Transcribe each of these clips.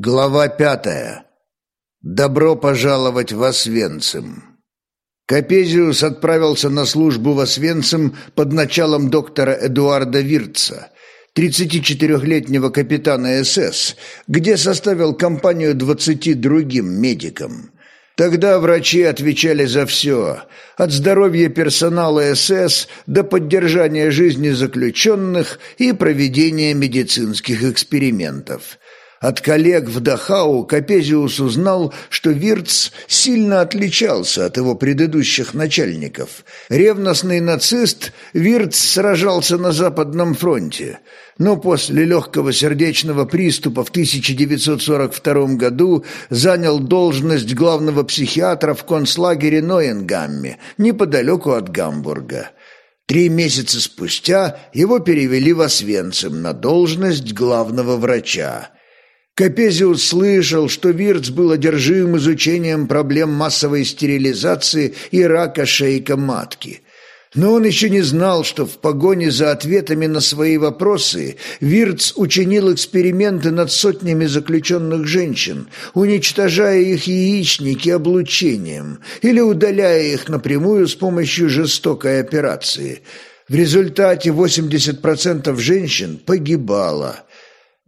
Глава пятая. Добро пожаловать в Освенцим. Капезиус отправился на службу в Освенцим под началом доктора Эдуарда Вирца, 34-летнего капитана СС, где составил компанию 20 другим медикам. Тогда врачи отвечали за все, от здоровья персонала СС до поддержания жизни заключенных и проведения медицинских экспериментов – от коллег в Дахау Капезиус узнал, что Вирц сильно отличался от его предыдущих начальников. Ревностный нацист Вирц сражался на Западном фронте, но после легкого сердечного приступа в 1942 году занял должность главного психиатра в концлагере Ноенгамме, неподалеку от Гамбурга. Три месяца спустя его перевели в Освенцим на должность главного врача. Капезиус слышал, что Вирц был одержим изучением проблем массовой стерилизации и рака шейка матки. Но он еще не знал, что в погоне за ответами на свои вопросы Вирц учинил эксперименты над сотнями заключенных женщин, уничтожая их яичники облучением или удаляя их напрямую с помощью жестокой операции. В результате 80% женщин погибало –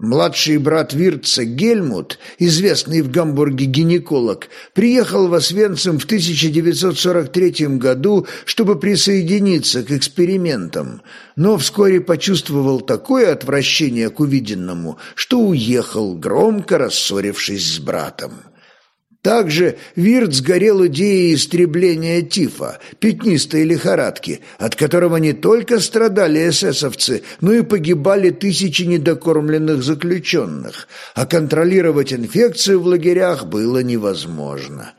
Младший брат Вирца Гельмут, известный в Гамбурге гинеколог, приехал в Освенцим в 1943 году, чтобы присоединиться к экспериментам, но вскоре почувствовал такое отвращение к увиденному, что уехал, громко рассорившись с братом. Также Вирт сгорел идеей истребления тифа, пятнистой лихорадки, от которого не только страдали эсэсовцы, но и погибали тысячи недокормленных заключенных, а контролировать инфекцию в лагерях было невозможно.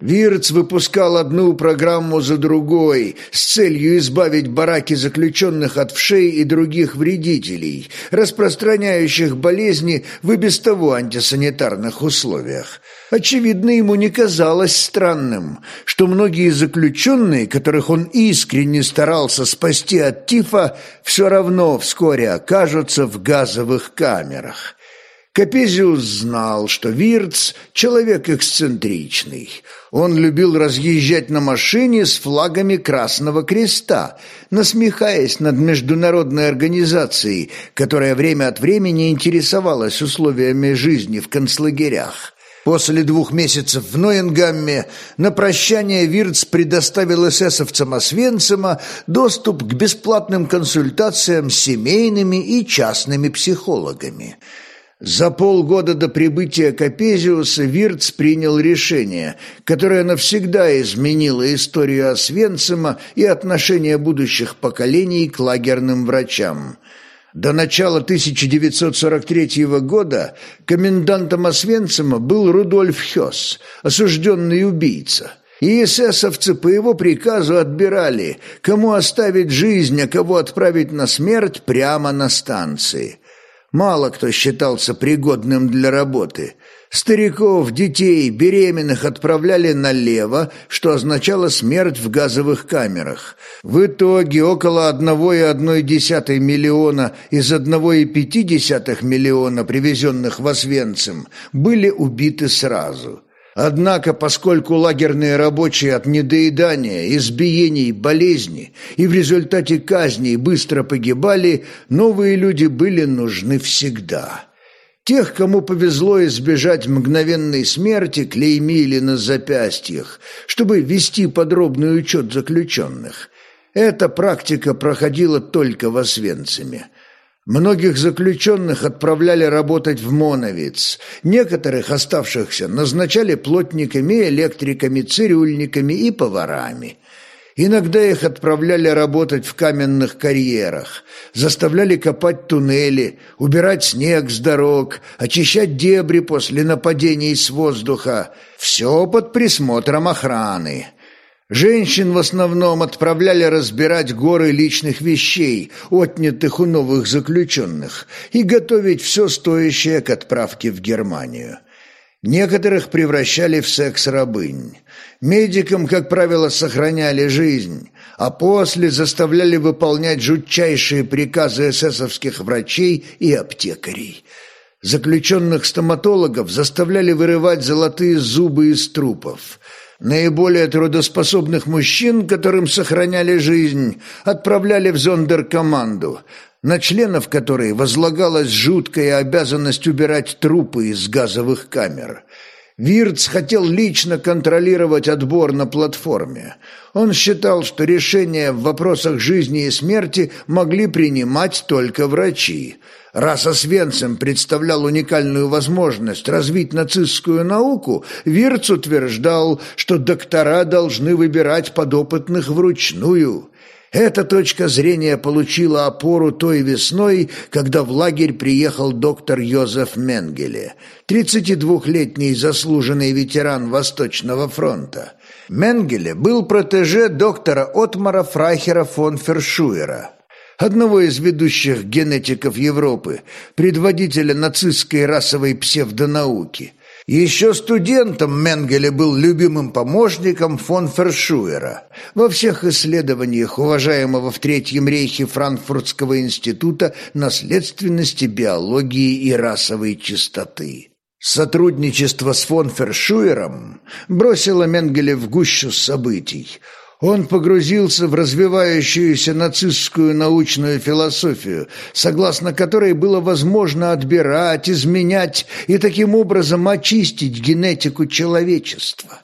Вирц выпускал одну программу за другой с целью избавить бараки заключенных от вшей и других вредителей, распространяющих болезни в и без того антисанитарных условиях. Очевидно, ему не казалось странным, что многие заключенные, которых он искренне старался спасти от тифа, все равно вскоре окажутся в газовых камерах. Капезиус знал, что Вирц – человек эксцентричный. Он любил разъезжать на машине с флагами Красного Креста, насмехаясь над международной организацией, которая время от времени интересовалась условиями жизни в концлагерях. После двух месяцев в Ноенгамме на прощание Вирц предоставил эсэсовцам Освенцима доступ к бесплатным консультациям с семейными и частными психологами – за полгода до прибытия Капезиуса Вирц принял решение, которое навсегда изменило историю Освенцима и отношение будущих поколений к лагерным врачам. До начала 1943 года комендантом Освенцима был Рудольф Хёс, осужденный убийца. И эсэсовцы по его приказу отбирали, кому оставить жизнь, а кого отправить на смерть прямо на станции. Мало кто считался пригодным для работы. Стариков, детей, беременных отправляли налево, что означало смерть в газовых камерах. В итоге около 1,1 миллиона из 1,5 миллиона, привезенных в Освенцим, были убиты сразу – Однако, поскольку лагерные рабочие от недоедания, избиений, болезней и в результате казней быстро погибали, новые люди были нужны всегда. Тех, кому повезло избежать мгновенной смерти, клеймили на запястьях, чтобы вести подробный учет заключенных. Эта практика проходила только в Освенциме. Многих заключенных отправляли работать в Моновиц, некоторых оставшихся назначали плотниками, электриками, цирюльниками и поварами. Иногда их отправляли работать в каменных карьерах, заставляли копать туннели, убирать снег с дорог, очищать дебри после нападений с воздуха. Все под присмотром охраны. Женщин в основном отправляли разбирать горы личных вещей, отнятых у новых заключенных, и готовить все стоящее к отправке в Германию. Некоторых превращали в секс-рабынь. Медикам, как правило, сохраняли жизнь, а после заставляли выполнять жутчайшие приказы эсэсовских врачей и аптекарей – Заключенных стоматологов заставляли вырывать золотые зубы из трупов. Наиболее трудоспособных мужчин, которым сохраняли жизнь, отправляли в зондеркоманду, на членов которой возлагалась жуткая обязанность убирать трупы из газовых камер. Вирц хотел лично контролировать отбор на платформе. Он считал, что решения в вопросах жизни и смерти могли принимать только врачи. Раз Освенцим представлял уникальную возможность развить нацистскую науку, Вирц утверждал, что доктора должны выбирать подопытных вручную. Эта точка зрения получила опору той весной, когда в лагерь приехал доктор Йозеф Менгеле, 32-летний заслуженный ветеран Восточного фронта. Менгеле был протеже доктора Отмара Фрайхера фон Фершуера, одного из ведущих генетиков Европы, предводителя нацистской расовой псевдонауки – еще студентом Менгеле был любимым помощником фон Фершуера. Во всех исследованиях уважаемого в Третьем рейхе Франкфуртского института наследственности биологии и расовой чистоты. Сотрудничество с фон Фершуером бросило Менгеле в гущу событий – он погрузился в развивающуюся нацистскую научную философию, согласно которой было возможно отбирать, изменять и таким образом очистить генетику человечества.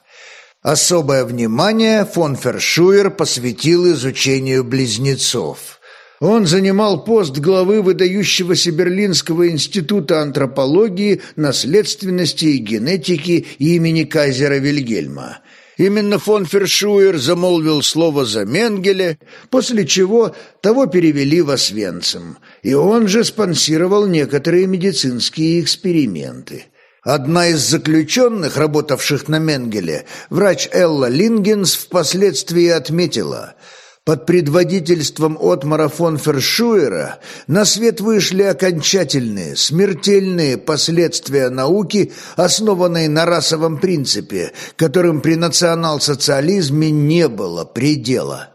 Особое внимание фон Фершуер посвятил изучению близнецов. Он занимал пост главы выдающегося Берлинского института антропологии, наследственности и генетики имени Кайзера Вильгельма – Именно фон Фершуер замолвил слово за Менгеле, после чего того перевели в Освенцим, и он же спонсировал некоторые медицинские эксперименты. Одна из заключенных, работавших на Менгеле, врач Элла Лингенс, впоследствии отметила – под предводительством Отмара фон Фершуера на свет вышли окончательные, смертельные последствия науки, основанной на расовом принципе, которым при национал-социализме не было предела.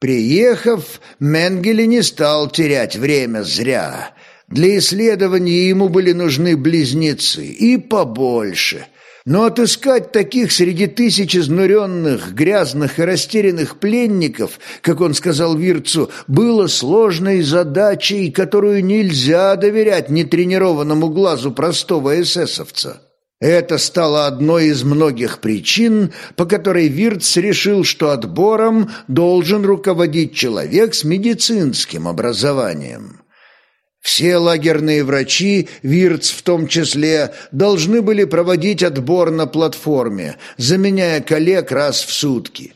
Приехав, Менгеле не стал терять время зря. Для исследований ему были нужны близнецы, и побольше – но отыскать таких среди тысяч изнуренных, грязных и растерянных пленников, как он сказал Вирцу, было сложной задачей, которую нельзя доверять нетренированному глазу простого эсэсовца. Это стало одной из многих причин, по которой Вирц решил, что отбором должен руководить человек с медицинским образованием. Все лагерные врачи, Вирц в том числе, должны были проводить отбор на платформе, заменяя коллег раз в сутки.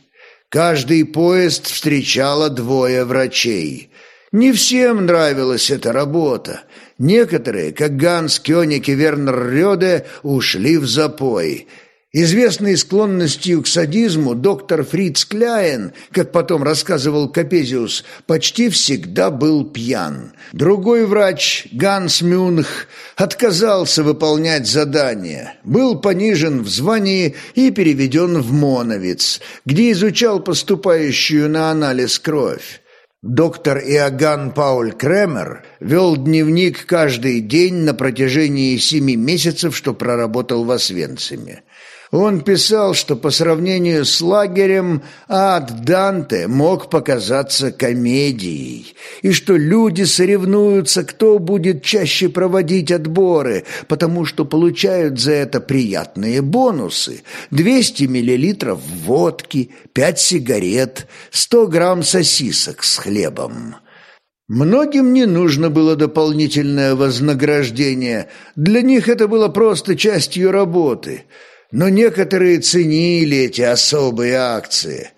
Каждый поезд встречало двое врачей. Не всем нравилась эта работа. Некоторые, как Ганс Кёник и Вернер Рёде, ушли в запой – Известный склонностью к садизму доктор Фриц Кляйн, как потом рассказывал Капезиус, почти всегда был пьян. Другой врач, Ганс Мюнх, отказался выполнять задание, был понижен в звании и переведен в Моновиц, где изучал поступающую на анализ кровь. Доктор Иоганн Пауль Кремер вел дневник каждый день на протяжении семи месяцев, что проработал в Освенциме. Он писал, что по сравнению с лагерем ад Данте мог показаться комедией, и что люди соревнуются, кто будет чаще проводить отборы, потому что получают за это приятные бонусы. 200 миллилитров водки, 5 сигарет, 100 грамм сосисок с хлебом. Многим не нужно было дополнительное вознаграждение, для них это было просто частью работы – но некоторые ценили эти особые акции.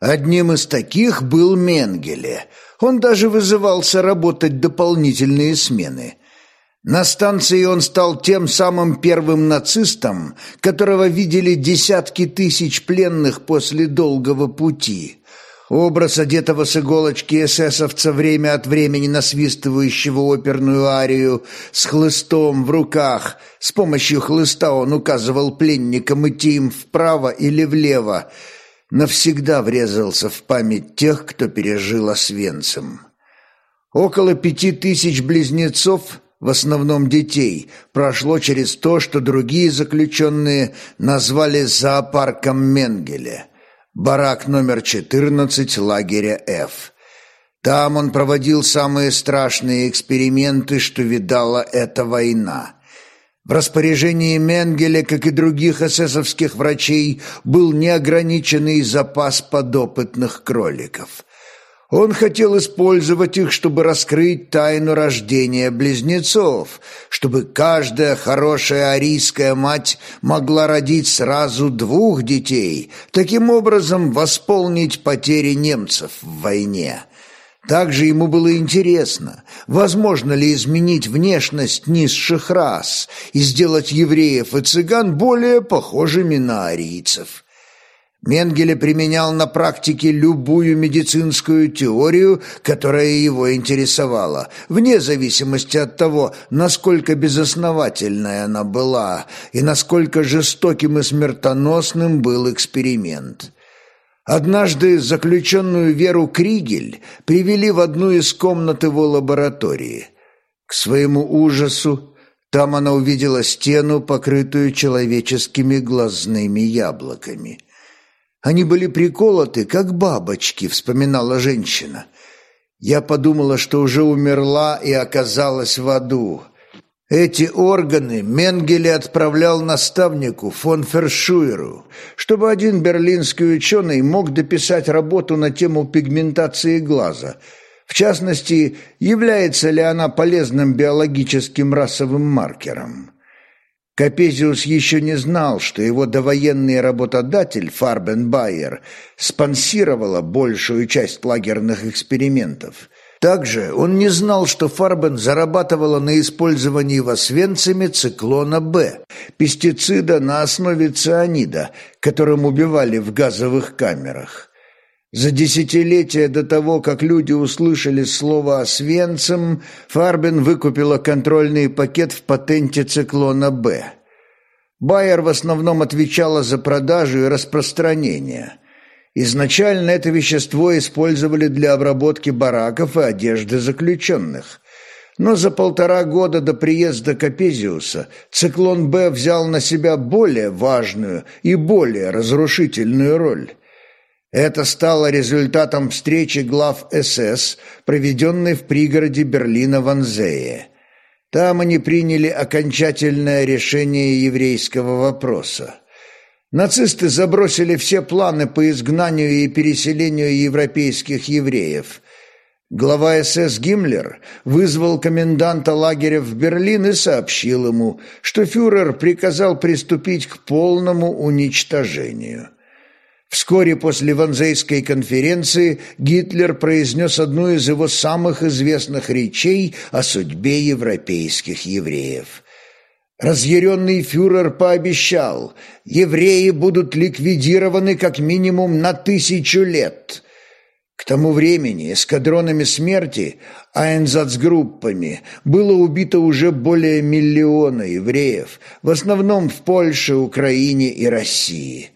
Одним из таких был Менгеле. Он даже вызывался работать дополнительные смены. На станции он стал тем самым первым нацистом, которого видели десятки тысяч пленных после долгого пути. Образ одетого с иголочки эсэсовца время от времени насвистывающего оперную арию с хлыстом в руках. С помощью хлыста он указывал пленникам идти им вправо или влево. Навсегда врезался в память тех, кто пережил Освенцим. Около пяти тысяч близнецов в основном детей, прошло через то, что другие заключенные назвали зоопарком Менгеле, барак номер 14 лагеря F. Там он проводил самые страшные эксперименты, что видала эта война. В распоряжении Менгеля, как и других эсэсовских врачей, был неограниченный запас подопытных кроликов. Он хотел использовать их, чтобы раскрыть тайну рождения близнецов, чтобы каждая хорошая арийская мать могла родить сразу двух детей, таким образом восполнить потери немцев в войне. Также ему было интересно, возможно ли изменить внешность низших рас и сделать евреев и цыган более похожими на арийцев. Менгеле применял на практике любую медицинскую теорию, которая его интересовала, вне зависимости от того, насколько безосновательной она была и насколько жестоким и смертоносным был эксперимент. Однажды заключенную Веру Кригель привели в одну из комнат его лаборатории. К своему ужасу там она увидела стену, покрытую человеческими глазными яблоками. Они были приколоты, как бабочки, вспоминала женщина. Я подумала, что уже умерла и оказалась в аду. Эти органы Менгеле отправлял наставнику фон Фершуеру, чтобы один берлинский ученый мог дописать работу на тему пигментации глаза, в частности, является ли она полезным биологическим расовым маркером. Капезиус еще не знал, что его довоенный работодатель Фарбенбайер спонсировала большую часть лагерных экспериментов – также он не знал, что Фарбен зарабатывала на использовании в Освенциме циклона «Б», пестицида на основе цианида, которым убивали в газовых камерах. За десятилетия до того, как люди услышали слово «Освенцим», Фарбен выкупила контрольный пакет в патенте циклона «Б». Байер в основном отвечала за продажу и распространение – Изначально это вещество использовали для обработки бараков и одежды заключенных. Но за полтора года до приезда Капезиуса циклон «Б» взял на себя более важную и более разрушительную роль. Это стало результатом встречи глав СС, проведенной в пригороде Берлина Ванзее. Там они приняли окончательное решение еврейского вопроса. Нацисты забросили все планы по изгнанию и переселению европейских евреев. Глава СС Гиммлер вызвал коменданта лагеря в Берлин и сообщил ему, что фюрер приказал приступить к полному уничтожению. Вскоре после Ванзейской конференции Гитлер произнес одну из его самых известных речей о судьбе европейских евреев – Разъяренный фюрер пообещал, евреи будут ликвидированы как минимум на тысячу лет. К тому времени эскадронами смерти, айнзацгруппами, было убито уже более миллиона евреев, в основном в Польше, Украине и России.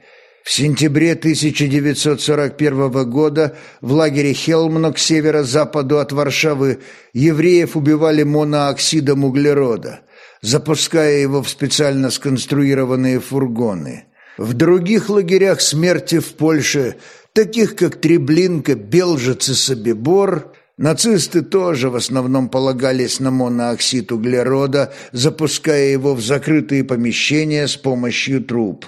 В сентябре 1941 года в лагере Хелмно к северо-западу от Варшавы евреев убивали монооксидом углерода – запуская его в специально сконструированные фургоны. В других лагерях смерти в Польше, таких как Треблинка, Белжец и Собибор, нацисты тоже в основном полагались на монооксид углерода, запуская его в закрытые помещения с помощью труб.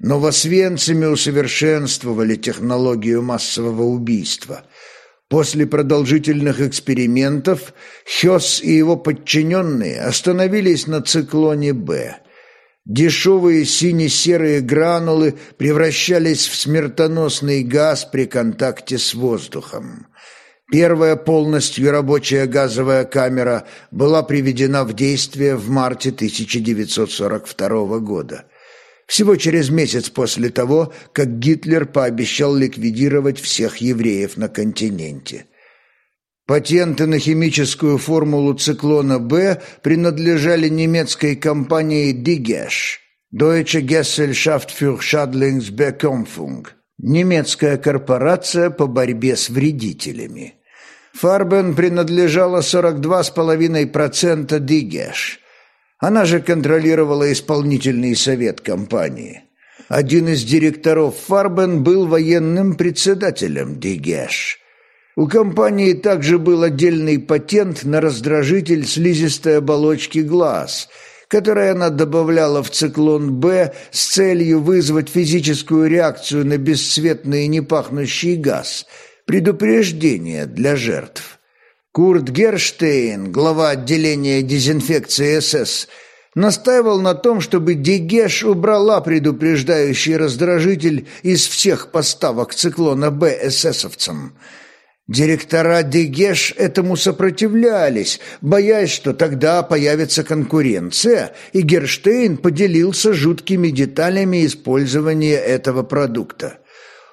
Но в Освенциме усовершенствовали технологию массового убийства – После продолжительных экспериментов Хёс и его подчиненные остановились на циклоне «Б». Дешевые сине-серые гранулы превращались в смертоносный газ при контакте с воздухом. Первая полностью рабочая газовая камера была приведена в действие в марте 1942 года всего через месяц после того, как Гитлер пообещал ликвидировать всех евреев на континенте. Патенты на химическую формулу циклона «Б» принадлежали немецкой компании «Дигеш» Deutsche Gesellschaft für Schadlingsbekämpfung немецкая корпорация по борьбе с вредителями. Фарбен принадлежала 42,5% Дигеш. Она же контролировала исполнительный совет компании. Один из директоров Фарбен был военным председателем Дигеш. У компании также был отдельный патент на раздражитель слизистой оболочки глаз, который она добавляла в циклон «Б» с целью вызвать физическую реакцию на бесцветный и непахнущий газ, предупреждение для жертв. Курт Герштейн, глава отделения дезинфекции СС, настаивал на том, чтобы Дегеш убрала предупреждающий раздражитель из всех поставок циклона «Б» эсэсовцам – Директора Дегеш этому сопротивлялись, боясь, что тогда появится конкуренция, и Герштейн поделился жуткими деталями использования этого продукта.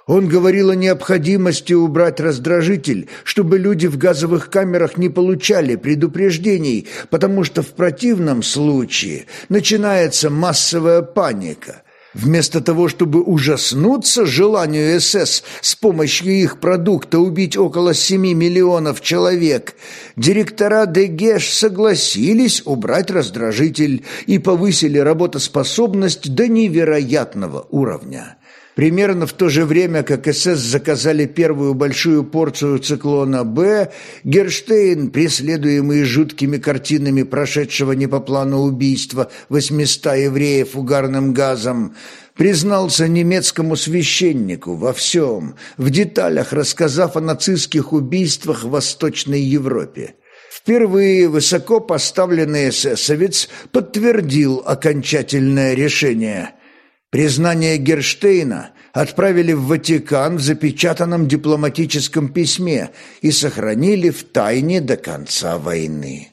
Он говорил о необходимости убрать раздражитель, чтобы люди в газовых камерах не получали предупреждений, потому что в противном случае начинается массовая паника – Вместо того, чтобы ужаснуться желанию СС с помощью их продукта убить около 7 миллионов человек, директора ДГЕШ согласились убрать раздражитель и повысили работоспособность до невероятного уровня. Примерно в то же время, как СС заказали первую большую порцию циклона «Б», Герштейн, преследуемый жуткими картинами прошедшего не по плану убийства 800 евреев угарным газом, признался немецкому священнику во всем, в деталях рассказав о нацистских убийствах в Восточной Европе. Впервые высоко поставленный эсэсовец подтвердил окончательное решение – Признание Герштейна отправили в Ватикан в запечатанном дипломатическом письме и сохранили в тайне до конца войны.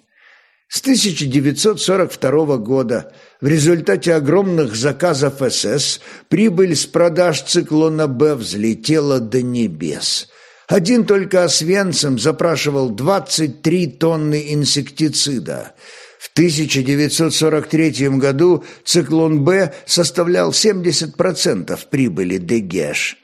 С 1942 года в результате огромных заказов СС прибыль с продаж циклона «Б» взлетела до небес. Один только Освенцим запрашивал 23 тонны инсектицида – 1943 году циклон «Б» составлял 70% прибыли Дегеш.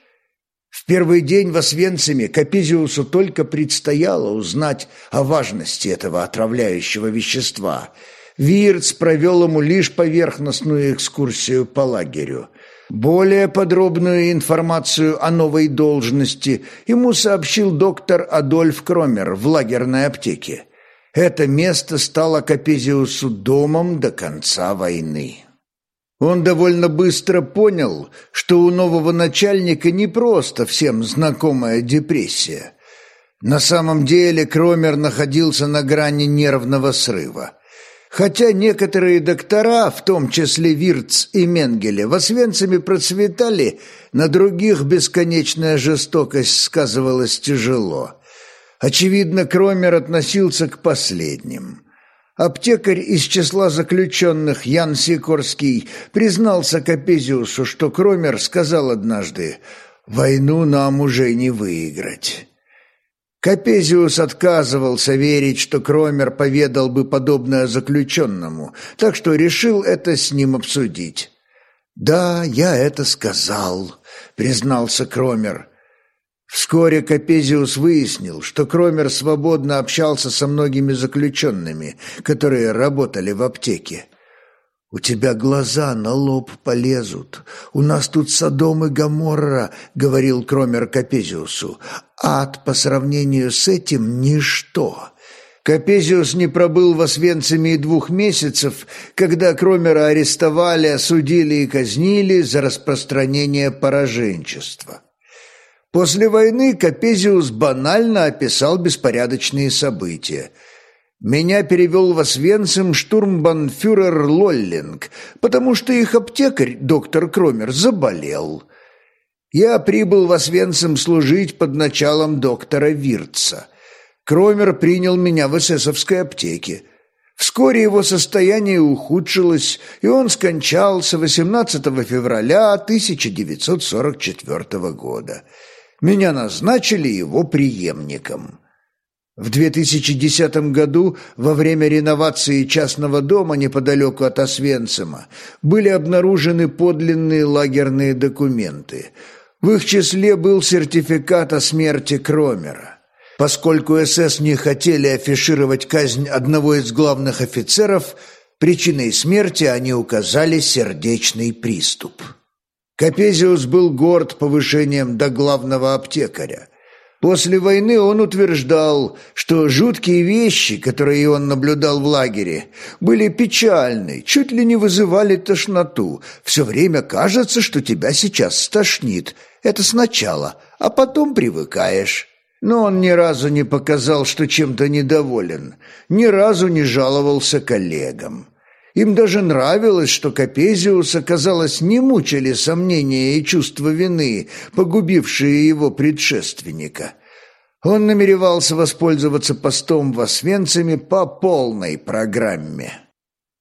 В первый день в Освенциме Капезиусу только предстояло узнать о важности этого отравляющего вещества. Вирц провел ему лишь поверхностную экскурсию по лагерю. Более подробную информацию о новой должности ему сообщил доктор Адольф Кромер в лагерной аптеке. Это место стало Капезиусу домом до конца войны. Он довольно быстро понял, что у нового начальника не просто всем знакомая депрессия. На самом деле Кромер находился на грани нервного срыва. Хотя некоторые доктора, в том числе Вирц и Менгеле, в Освенциме процветали, на других бесконечная жестокость сказывалась тяжело – Очевидно, Кромер относился к последним. Аптекарь из числа заключенных Ян Сикорский признался Капезиусу, что Кромер сказал однажды «Войну нам уже не выиграть». Капезиус отказывался верить, что Кромер поведал бы подобное заключенному, так что решил это с ним обсудить. «Да, я это сказал», — признался Кромер. Вскоре Капезиус выяснил, что Кромер свободно общался со многими заключенными, которые работали в аптеке. «У тебя глаза на лоб полезут. У нас тут Содом и Гоморра», — говорил Кромер Капезиусу. «Ад по сравнению с этим — ничто». Капезиус не пробыл в Освенциме и двух месяцев, когда Кромера арестовали, осудили и казнили за распространение пораженчества. После войны Капезиус банально описал беспорядочные события. Меня перевел в Освенцим штурмбанфюрер Лоллинг, потому что их аптекарь, доктор Кромер, заболел. Я прибыл в Освенцим служить под началом доктора Вирца. Кромер принял меня в эсэсовской аптеке. Вскоре его состояние ухудшилось, и он скончался 18 февраля 1944 года меня назначили его преемником. В 2010 году, во время реновации частного дома неподалеку от Освенцима, были обнаружены подлинные лагерные документы. В их числе был сертификат о смерти Кромера. Поскольку СС не хотели афишировать казнь одного из главных офицеров, причиной смерти они указали сердечный приступ. Капезиус был горд повышением до главного аптекаря. После войны он утверждал, что жуткие вещи, которые он наблюдал в лагере, были печальны, чуть ли не вызывали тошноту. Все время кажется, что тебя сейчас стошнит. Это сначала, а потом привыкаешь. Но он ни разу не показал, что чем-то недоволен, ни разу не жаловался коллегам. Им даже нравилось, что Капезиуса, казалось, не мучили сомнения и чувство вины, погубившие его предшественника. Он намеревался воспользоваться постом в Освенциме по полной программе.